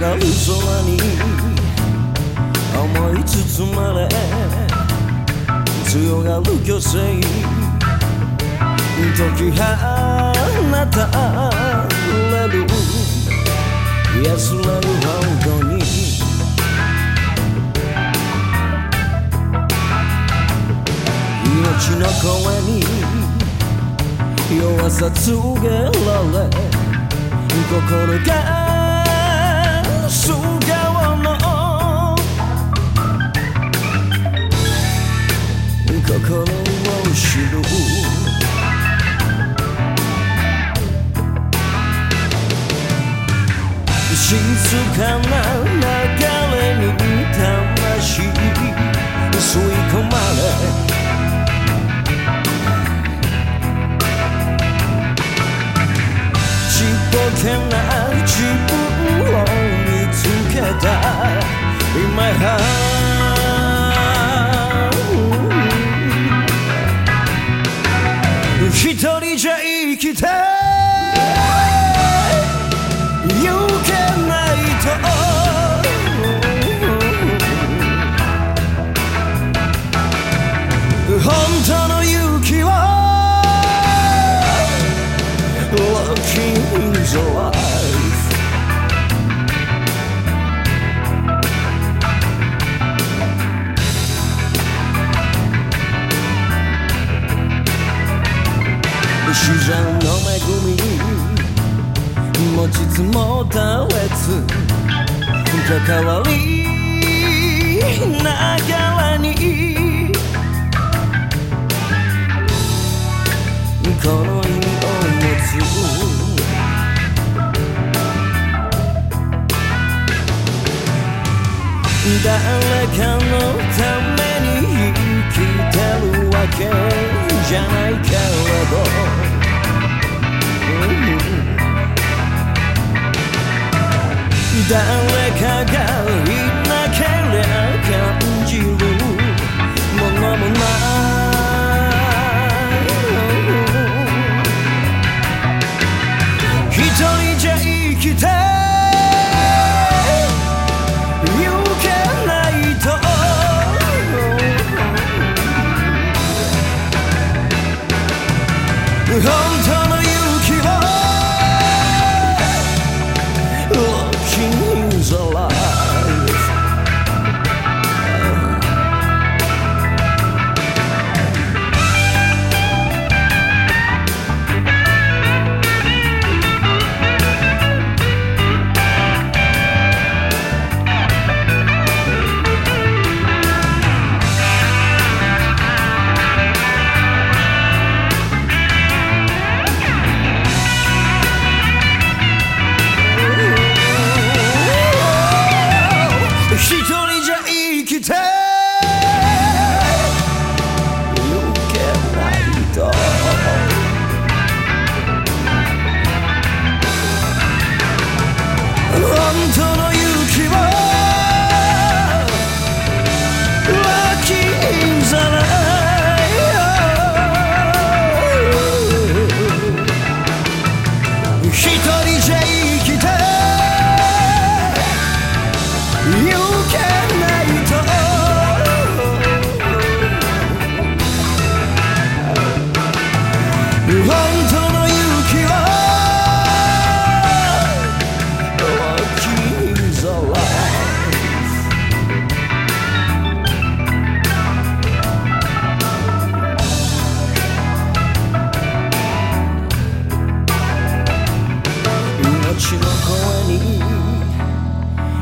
がる空に思い包まれ強がる虚勢解き放たれる安らぐ本当に。命の声に弱さ告げられ。心が静かな流れに魂。吸い込まれ。ちっぽけな自分。My heart 一人じゃ生きてゆけないと。本当の勇気は Lucky in the 持ちつ持たれつ関わりながらに。この意味を持つ。誰かのために生きてるわけじゃないけれど。誰かがいな light 一人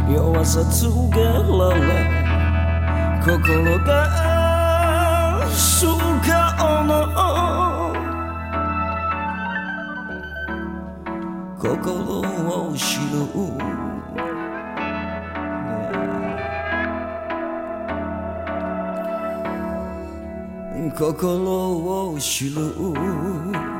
弱さ告げられ心が素顔の。心を知る。心を知る。